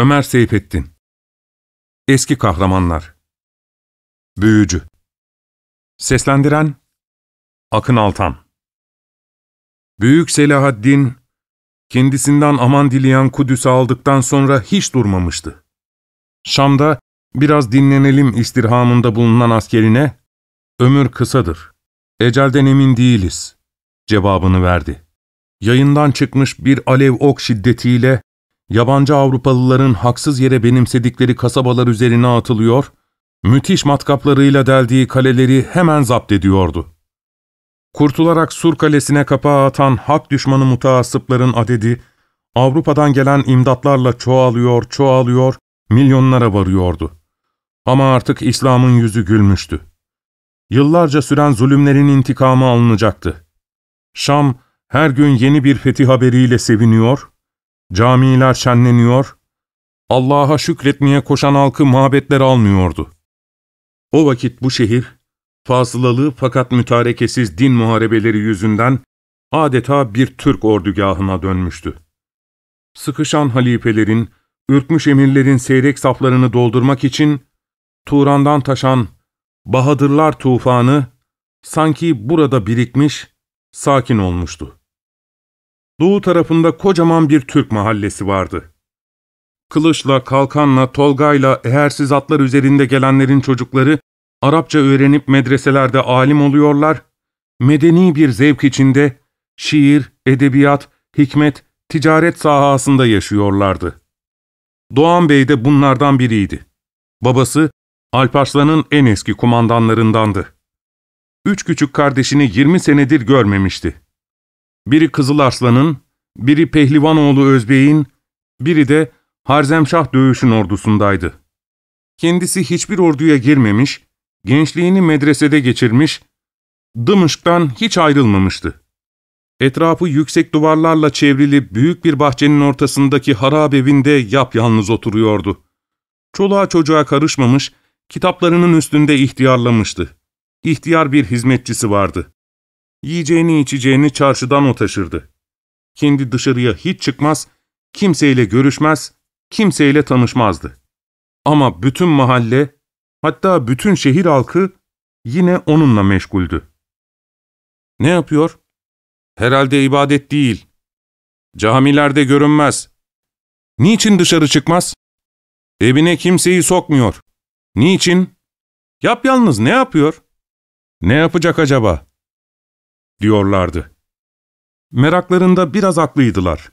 Ömer Seyfettin Eski Kahramanlar Büyücü Seslendiren Akın Altan Büyük Selahaddin, kendisinden aman dileyen Kudüs'ü aldıktan sonra hiç durmamıştı. Şam'da biraz dinlenelim istirhamında bulunan askerine, ömür kısadır, ecelden emin değiliz cevabını verdi. Yayından çıkmış bir alev ok şiddetiyle, yabancı Avrupalıların haksız yere benimsedikleri kasabalar üzerine atılıyor, müthiş matkaplarıyla deldiği kaleleri hemen zapt ediyordu. Kurtularak Sur Kalesi'ne kapağı atan hak düşmanı mutaassıpların adedi, Avrupa'dan gelen imdatlarla çoğalıyor, çoğalıyor, milyonlara varıyordu. Ama artık İslam'ın yüzü gülmüştü. Yıllarca süren zulümlerin intikamı alınacaktı. Şam, her gün yeni bir fetih haberiyle seviniyor, camiler şenleniyor, Allah'a şükretmeye koşan halkı mabetler almıyordu. O vakit bu şehir, fasılalı fakat mütarekesiz din muharebeleri yüzünden adeta bir Türk ordugahına dönmüştü. Sıkışan halifelerin, ürkmüş emirlerin seyrek saflarını doldurmak için Turan'dan taşan Bahadırlar tufanı sanki burada birikmiş, sakin olmuştu. Doğu tarafında kocaman bir Türk mahallesi vardı. Kılıçla, kalkanla, tolgayla, eğersiz atlar üzerinde gelenlerin çocukları Arapça öğrenip medreselerde alim oluyorlar, medeni bir zevk içinde şiir, edebiyat, hikmet, ticaret sahasında yaşıyorlardı. Doğan Bey de bunlardan biriydi. Babası, Alparslan'ın en eski kumandanlarındandı. Üç küçük kardeşini yirmi senedir görmemişti. Biri Kızıl Arslan'ın, biri Pehlivanoğlu Özbey'in, biri de Harzemşah Dövüş'ün ordusundaydı. Kendisi hiçbir orduya girmemiş, gençliğini medresede geçirmiş, Dımışk'tan hiç ayrılmamıştı. Etrafı yüksek duvarlarla çevrili büyük bir bahçenin ortasındaki harap evinde yapyalnız oturuyordu. Çoluğa çocuğa karışmamış, kitaplarının üstünde ihtiyarlamıştı. İhtiyar bir hizmetçisi vardı. Yiyeceğini içeceğini çarşıdan o taşırdı. Kendi dışarıya hiç çıkmaz, kimseyle görüşmez, kimseyle tanışmazdı. Ama bütün mahalle, hatta bütün şehir halkı yine onunla meşguldü. Ne yapıyor? Herhalde ibadet değil. Camilerde görünmez. Niçin dışarı çıkmaz? Evine kimseyi sokmuyor. Niçin? Yap yalnız ne yapıyor? Ne yapacak acaba? Diyorlardı. Meraklarında biraz haklıydılar.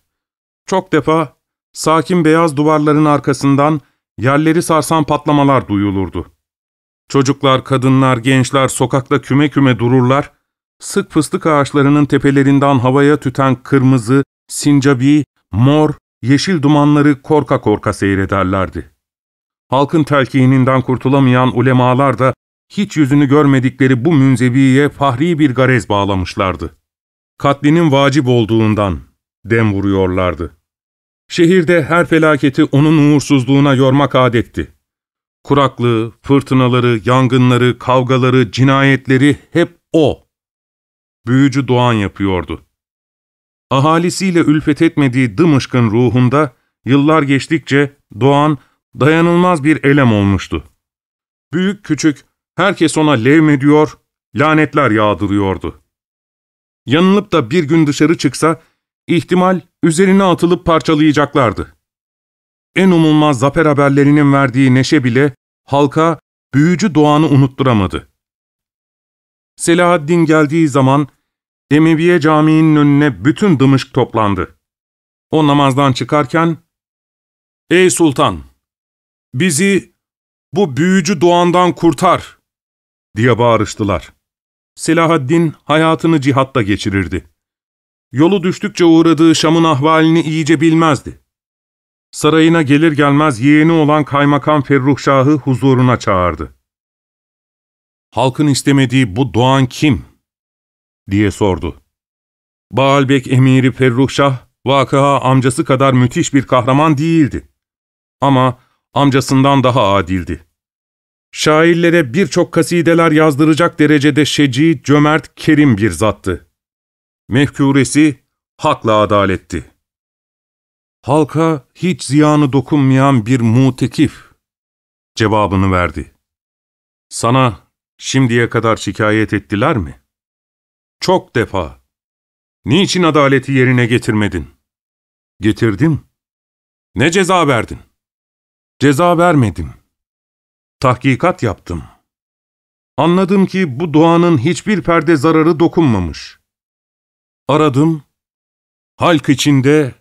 Çok defa sakin beyaz duvarların arkasından yerleri sarsan patlamalar duyulurdu. Çocuklar, kadınlar, gençler sokakta küme küme dururlar, sık fıstık ağaçlarının tepelerinden havaya tüten kırmızı, sincabi, mor, yeşil dumanları korka korka seyrederlerdi. Halkın telkininden kurtulamayan ulemalar da hiç yüzünü görmedikleri bu münzeviye fahri bir garez bağlamışlardı. Katlinin vacip olduğundan dem vuruyorlardı. Şehirde her felaketi onun uğursuzluğuna yormak adetti. Kuraklığı, fırtınaları, yangınları, kavgaları, cinayetleri hep o. Büyücü Doğan yapıyordu. Ahalisiyle ülfet etmediği Dımışk'ın ruhunda yıllar geçtikçe Doğan dayanılmaz bir elem olmuştu. Büyük küçük herkes ona levmediyor, lanetler yağdırıyordu. Yanılıp da bir gün dışarı çıksa, ihtimal üzerine atılıp parçalayacaklardı. En umulmaz zafer haberlerinin verdiği neşe bile halka büyücü doğanı unutturamadı. Selahaddin geldiği zaman Emeviye Camii'nin önüne bütün Dımışk toplandı. O namazdan çıkarken, ''Ey sultan, bizi bu büyücü doğandan kurtar!'' Diye bağırıştılar. Selahaddin hayatını cihatta geçirirdi. Yolu düştükçe uğradığı Şam'ın ahvalini iyice bilmezdi. Sarayına gelir gelmez yeğeni olan Kaymakam Ferruhşah'ı huzuruna çağırdı. ''Halkın istemediği bu doğan kim?'' diye sordu. Baalbek emiri Ferruhşah, vakıa amcası kadar müthiş bir kahraman değildi. Ama amcasından daha adildi. Şairlere birçok kasideler yazdıracak derecede şeci, cömert, kerim bir zattı. Mefkuresi hakla adaletti. halka hiç ziyanı dokunmayan bir mutekif cevabını verdi. Sana şimdiye kadar şikayet ettiler mi? Çok defa. Niçin adaleti yerine getirmedin? Getirdim. Ne ceza verdin? Ceza vermedim. Tahkikat yaptım. Anladım ki bu doğanın hiçbir perde zararı dokunmamış. Aradım, halk içinde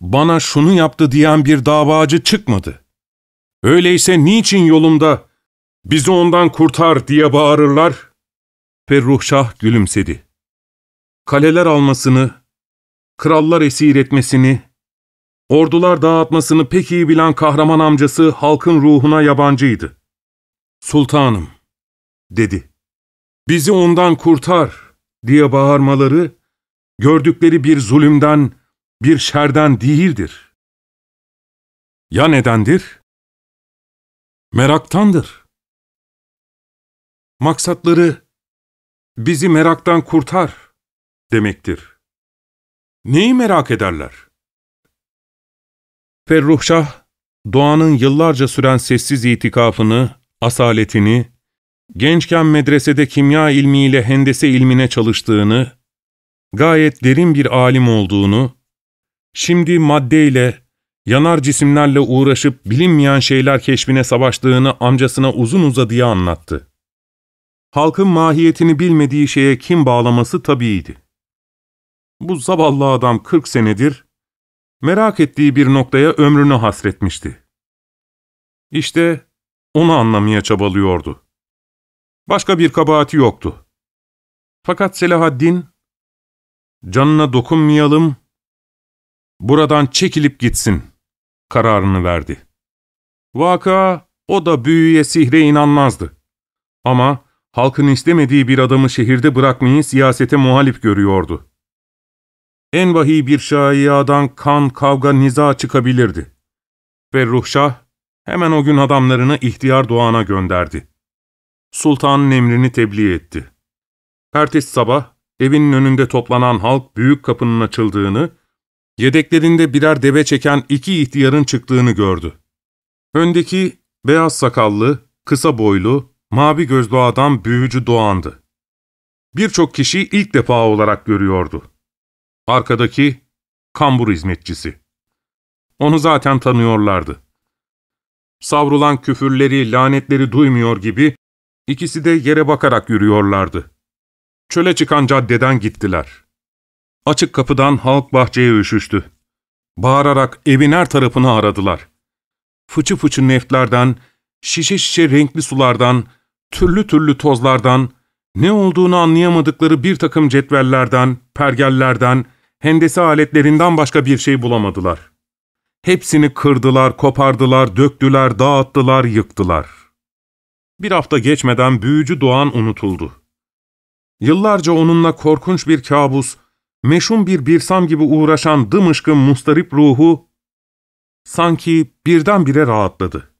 bana şunu yaptı diyen bir davacı çıkmadı. Öyleyse niçin yolumda bizi ondan kurtar diye bağırırlar? Ferruhşah gülümsedi. Kaleler almasını, krallar esir etmesini, ordular dağıtmasını pek iyi bilen kahraman amcası halkın ruhuna yabancıydı. Sultanım, dedi. Bizi ondan kurtar diye bağırmaları, gördükleri bir zulümden, bir şerden değildir. Ya nedendir? Meraktandır. Maksatları, bizi meraktan kurtar demektir. Neyi merak ederler? Ferruhşah, doğanın yıllarca süren sessiz itikafını, asaletini, gençken medresede kimya ilmiyle hendese ilmine çalıştığını, gayet derin bir alim olduğunu, şimdi maddeyle, yanar cisimlerle uğraşıp bilinmeyen şeyler keşfine savaştığını amcasına uzun uzadıya anlattı. Halkın mahiyetini bilmediği şeye kim bağlaması tabiiydi. Bu zavallı adam 40 senedir merak ettiği bir noktaya ömrünü hasretmişti. İşte onu anlamaya çabalıyordu. Başka bir kabahati yoktu. Fakat Selahaddin, canına dokunmayalım, buradan çekilip gitsin kararını verdi. Vaka o da büyüye sihre inanmazdı. Ama halkın istemediği bir adamı şehirde bırakmayı siyasete muhalif görüyordu. En vahiy bir şaiyadan kan, kavga, niza çıkabilirdi. Ve hemen o gün adamlarını ihtiyar doğana gönderdi. Sultanın emrini tebliğ etti. Ertesi sabah evinin önünde toplanan halk büyük kapının açıldığını, yedeklerinde birer deve çeken iki ihtiyarın çıktığını gördü. Öndeki beyaz sakallı, kısa boylu, mavi gözlü adam büyücü Doğan'dı. Birçok kişi ilk defa olarak görüyordu. Arkadaki kambur hizmetçisi. Onu zaten tanıyorlardı. Savrulan küfürleri, lanetleri duymuyor gibi ikisi de yere bakarak yürüyorlardı. Çöle çıkan caddeden gittiler. Açık kapıdan halk bahçeye üşüştü. Bağırarak evin her tarafını aradılar. Fıçı fıçı neftlerden, şişe şişe renkli sulardan, türlü türlü tozlardan, ne olduğunu anlayamadıkları bir takım cetvellerden, pergellerden, hendese aletlerinden başka bir şey bulamadılar. Hepsini kırdılar, kopardılar, döktüler, dağıttılar, yıktılar. Bir hafta geçmeden büyücü Doğan unutuldu. Yıllarca onunla korkunç bir kabus, meşhum bir birsam gibi uğraşan dımışkın mustarip ruhu, sanki birdenbire rahatladı.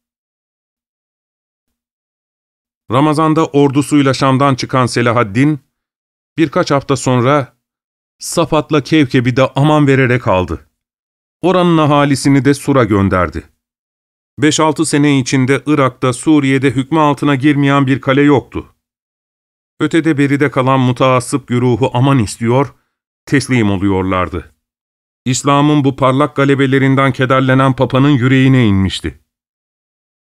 Ramazan'da ordusuyla Şam'dan çıkan Selahaddin, birkaç hafta sonra Safat'la Kevkeb'i de aman vererek aldı. Oranın ahalisini de Sur'a gönderdi. 5-6 sene içinde Irak'ta, Suriye'de hükmü altına girmeyen bir kale yoktu. Ötede beride kalan mutaassıp güruhu aman istiyor, teslim oluyorlardı. İslam'ın bu parlak galebelerinden kederlenen papanın yüreğine inmişti.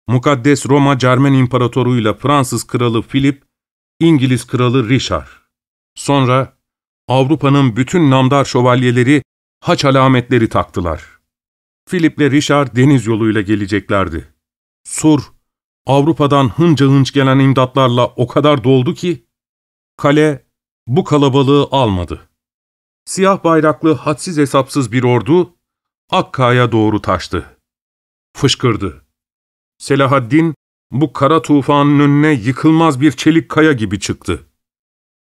Mukaddes Roma Cermen İmparatoru'yla Fransız Kralı Philip, İngiliz Kralı Richard. Sonra Avrupa'nın bütün namdar şövalyeleri haç alametleri taktılar. Philip ile Richard deniz yoluyla geleceklerdi. Sur, Avrupa'dan hınca hınç gelen imdatlarla o kadar doldu ki, kale bu kalabalığı almadı. Siyah bayraklı hadsiz hesapsız bir ordu, Akka'ya doğru taştı. Fışkırdı. Selahaddin, bu kara tufanın önüne yıkılmaz bir çelik kaya gibi çıktı.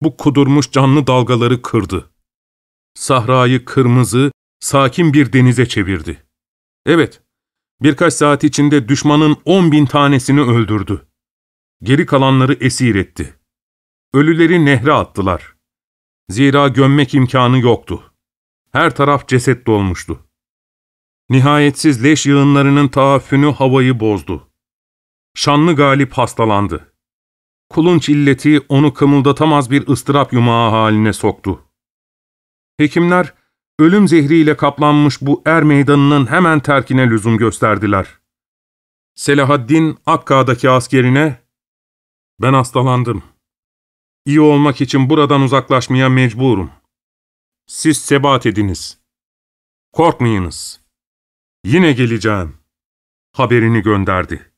Bu kudurmuş canlı dalgaları kırdı. Sahrayı kırmızı, sakin bir denize çevirdi. Evet, birkaç saat içinde düşmanın on bin tanesini öldürdü. Geri kalanları esir etti. Ölüleri nehre attılar. Zira gömmek imkanı yoktu. Her taraf ceset dolmuştu. Nihayetsiz leş yığınlarının taafünü havayı bozdu. Şanlı galip hastalandı. Kulunç illeti onu kımıldatamaz bir ıstırap yumağı haline soktu. Hekimler, ölüm zehriyle kaplanmış bu er meydanının hemen terkine lüzum gösterdiler. Selahaddin Akka'daki askerine, ''Ben hastalandım. İyi olmak için buradan uzaklaşmaya mecburum. Siz sebat ediniz. Korkmayınız. Yine geleceğim.'' haberini gönderdi.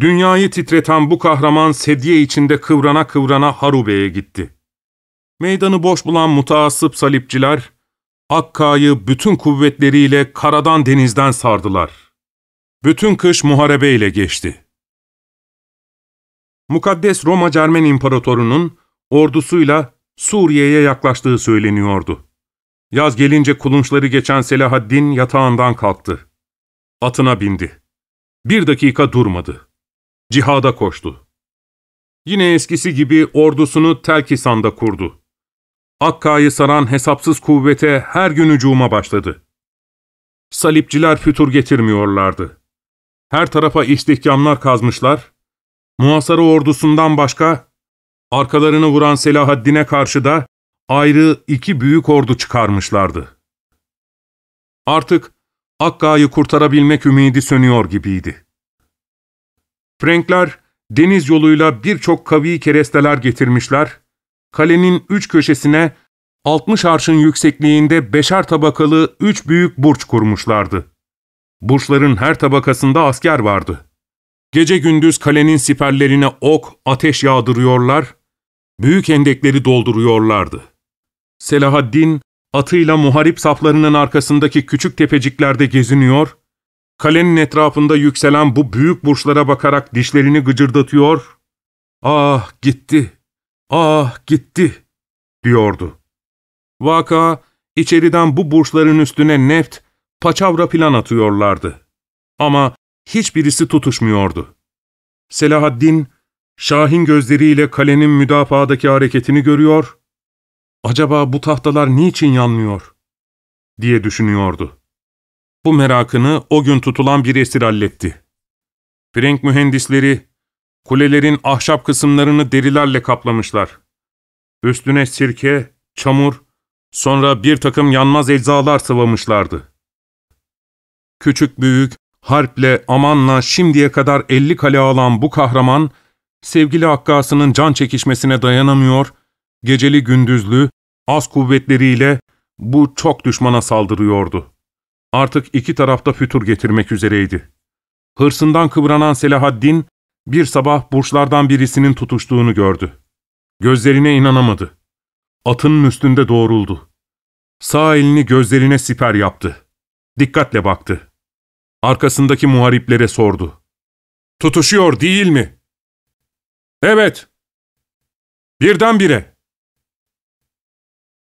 Dünyayı titreten bu kahraman sedye içinde kıvrana kıvrana Harube'ye gitti. Meydanı boş bulan mutaassıp salipçiler, Akka'yı bütün kuvvetleriyle karadan denizden sardılar. Bütün kış muharebeyle geçti. Mukaddes Roma Cermen İmparatoru'nun ordusuyla Suriye'ye yaklaştığı söyleniyordu. Yaz gelince kulunçları geçen Selahaddin yatağından kalktı. Atına bindi. Bir dakika durmadı. Cihada koştu. Yine eskisi gibi ordusunu Telkisan'da kurdu. Akka'yı saran hesapsız kuvvete her gün hücuma başladı. Salipçiler fütur getirmiyorlardı. Her tarafa istihkamlar kazmışlar, muhasara ordusundan başka, arkalarını vuran Selahaddin'e karşı da ayrı iki büyük ordu çıkarmışlardı. Artık Akka'yı kurtarabilmek ümidi sönüyor gibiydi. Frankler deniz yoluyla birçok kavi keresteler getirmişler, kalenin üç köşesine 60 arşın yüksekliğinde beşer tabakalı üç büyük burç kurmuşlardı. Burçların her tabakasında asker vardı. Gece gündüz kalenin siperlerine ok, ateş yağdırıyorlar, büyük hendekleri dolduruyorlardı. Selahaddin, atıyla muharip saflarının arkasındaki küçük tepeciklerde geziniyor, kalenin etrafında yükselen bu büyük burçlara bakarak dişlerini gıcırdatıyor, ''Ah gitti, ah gitti.'' diyordu. Vaka, içeriden bu burçların üstüne neft, paçavra plan atıyorlardı. Ama hiçbirisi tutuşmuyordu. Selahaddin, Şahin gözleriyle kalenin müdafaadaki hareketini görüyor, ''Acaba bu tahtalar niçin yanmıyor?'' diye düşünüyordu. Bu merakını o gün tutulan bir esir halletti. Frank mühendisleri, kulelerin ahşap kısımlarını derilerle kaplamışlar. Üstüne sirke, çamur, sonra bir takım yanmaz eczalar sıvamışlardı. Küçük büyük, harple, amanla şimdiye kadar elli kale alan bu kahraman, sevgili Hakkası'nın can çekişmesine dayanamıyor, geceli gündüzlü, az kuvvetleriyle bu çok düşmana saldırıyordu. Artık iki tarafta fütur getirmek üzereydi. Hırsından kıvranan Selahaddin, bir sabah burçlardan birisinin tutuştuğunu gördü. Gözlerine inanamadı. Atının üstünde doğruldu. Sağ elini gözlerine siper yaptı. Dikkatle baktı. Arkasındaki muhariplere sordu. ''Tutuşuyor değil mi?'' ''Evet.'' ''Birdenbire.''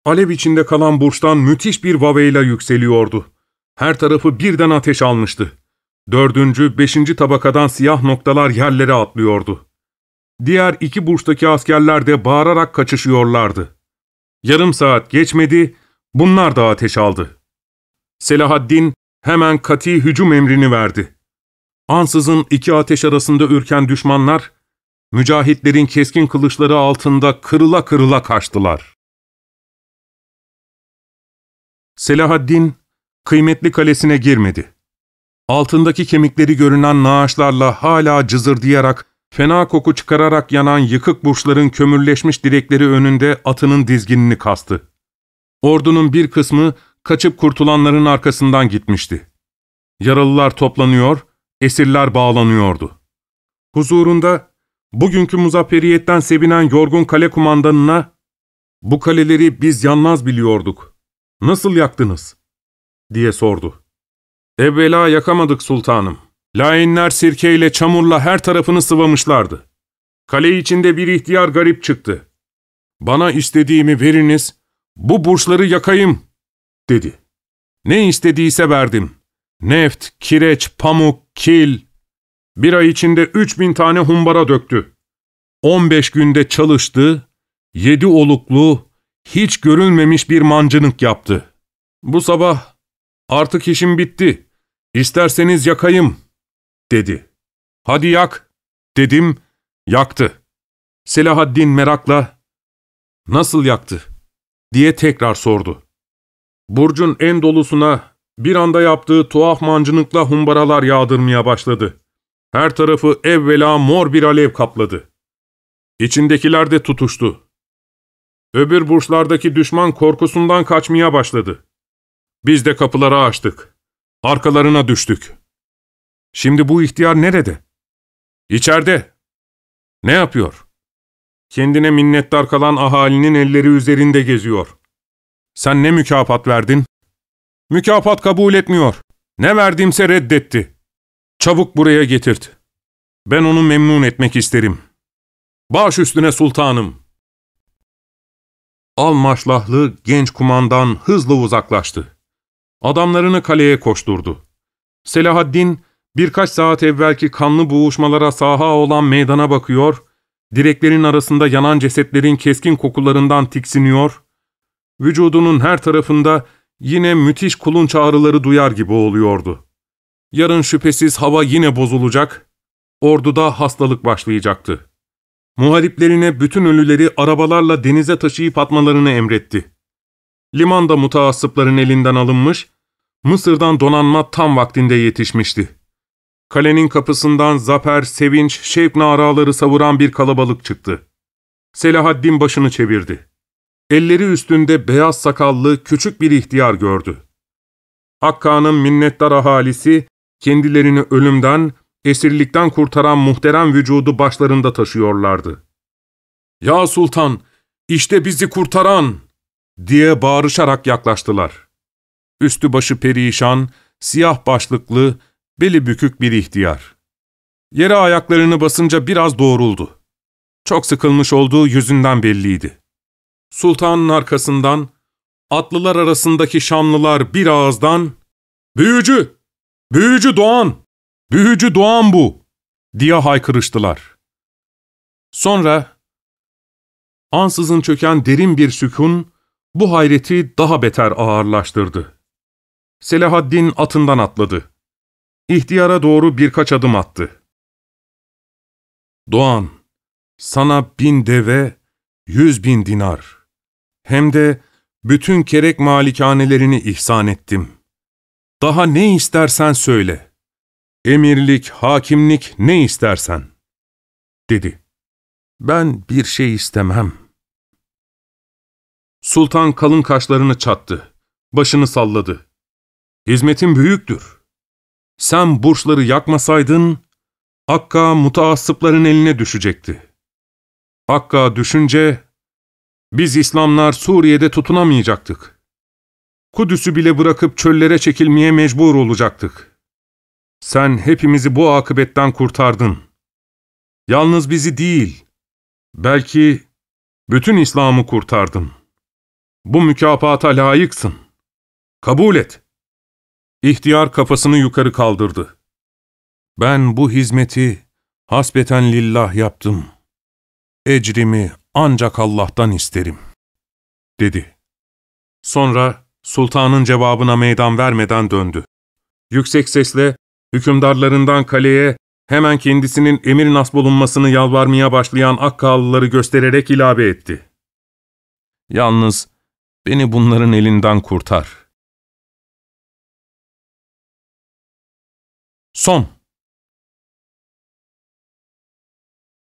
Alev içinde kalan burçtan müthiş bir vaveyla yükseliyordu. Her tarafı birden ateş almıştı. Dördüncü, beşinci tabakadan siyah noktalar yerlere atlıyordu. Diğer iki burçtaki askerler de bağırarak kaçışıyorlardı. Yarım saat geçmedi, bunlar da ateş aldı. Selahaddin hemen kati hücum emrini verdi. Ansızın iki ateş arasında ürken düşmanlar, mücahitlerin keskin kılıçları altında kırıla kırıla kaçtılar. Selahaddin, kıymetli kalesine girmedi. Altındaki kemikleri görünen naaşlarla hala cızırdayarak, fena koku çıkararak yanan yıkık burçların kömürleşmiş direkleri önünde atının dizginini kastı. Ordunun bir kısmı kaçıp kurtulanların arkasından gitmişti. Yaralılar toplanıyor, esirler bağlanıyordu. Huzurunda bugünkü muzafferiyetten sevinen yorgun kale kumandanına ''Bu kaleleri biz yanmaz biliyorduk. Nasıl yaktınız?'' Diye sordu. ''Evvela yakamadık sultanım. Lainler sirkeyle çamurla her tarafını sıvamışlardı. Kale içinde bir ihtiyar garip çıktı. Bana istediğimi veriniz, bu burçları yakayım.'' dedi. Ne istediyse verdim. Neft, kireç, pamuk, kil. Bir ay içinde üç bin tane humbara döktü. On beş günde çalıştı, yedi oluklu, hiç görülmemiş bir mancınık yaptı. Bu sabah Artık işim bitti. İsterseniz yakayım, dedi. Hadi yak, dedim, yaktı. Selahaddin merakla, nasıl yaktı, diye tekrar sordu. Burcun en dolusuna bir anda yaptığı tuhaf mancınıkla humbaralar yağdırmaya başladı. Her tarafı evvela mor bir alev kapladı. İçindekiler de tutuştu. Öbür burçlardaki düşman korkusundan kaçmaya başladı. Biz de kapıları açtık. Arkalarına düştük. Şimdi bu ihtiyar nerede? İçeride. Ne yapıyor? Kendine minnettar kalan ahalinin elleri üzerinde geziyor. Sen ne mükafat verdin? Mükafat kabul etmiyor. Ne verdimse reddetti. Çabuk buraya getirt. Ben onu memnun etmek isterim. Baş üstüne sultanım. Al maşlahlı genç kumandan hızla uzaklaştı. Adamlarını kaleye koşturdu. Selahaddin birkaç saat evvelki kanlı boğuşmalara saha olan meydana bakıyor, direklerin arasında yanan cesetlerin keskin kokularından tiksiniyor, vücudunun her tarafında yine müthiş kulun ağrıları duyar gibi oluyordu. Yarın şüphesiz hava yine bozulacak, orduda hastalık başlayacaktı. Muhariplerine bütün ölüleri arabalarla denize taşıyıp atmalarını emretti. Limanda mutaassıpların elinden alınmış, Mısır'dan donanma tam vaktinde yetişmişti. Kalenin kapısından zafer, sevinç, şevk naraları savuran bir kalabalık çıktı. Selahaddin başını çevirdi. Elleri üstünde beyaz sakallı küçük bir ihtiyar gördü. Hakka'nın minnettar ahalisi kendilerini ölümden, esirlikten kurtaran muhterem vücudu başlarında taşıyorlardı. ''Ya Sultan, işte bizi kurtaran!'' diye bağırışarak yaklaştılar. Üstü başı perişan, siyah başlıklı, beli bükük bir ihtiyar. Yere ayaklarını basınca biraz doğruldu. Çok sıkılmış olduğu yüzünden belliydi. Sultanın arkasından, atlılar arasındaki Şamlılar bir ağızdan, ''Büyücü! Büyücü Doğan! Büyücü Doğan bu!'' diye haykırıştılar. Sonra, ansızın çöken derin bir sükun, bu hayreti daha beter ağırlaştırdı. Selahaddin atından atladı. İhtiyara doğru birkaç adım attı. Doğan, sana bin deve, yüz bin dinar, hem de bütün kerek malikanelerini ihsan ettim. Daha ne istersen söyle. Emirlik, hakimlik ne istersen, dedi. Ben bir şey istemem. Sultan kalın kaşlarını çattı, başını salladı. Hizmetin büyüktür. Sen burçları yakmasaydın, Akka mutaassıpların eline düşecekti. Akka düşünce, biz İslamlar Suriye'de tutunamayacaktık. Kudüs'ü bile bırakıp çöllere çekilmeye mecbur olacaktık. Sen hepimizi bu akıbetten kurtardın. Yalnız bizi değil, belki bütün İslam'ı kurtardın. Bu mükafata layıksın. Kabul et. İhtiyar kafasını yukarı kaldırdı. Ben bu hizmeti hasbeten lillah yaptım. Ecrimi ancak Allah'tan isterim, dedi. Sonra sultanın cevabına meydan vermeden döndü. Yüksek sesle hükümdarlarından kaleye hemen kendisinin emir nasp olunmasını yalvarmaya başlayan Akkağlıları göstererek ilave etti. Yalnız beni bunların elinden kurtar. Son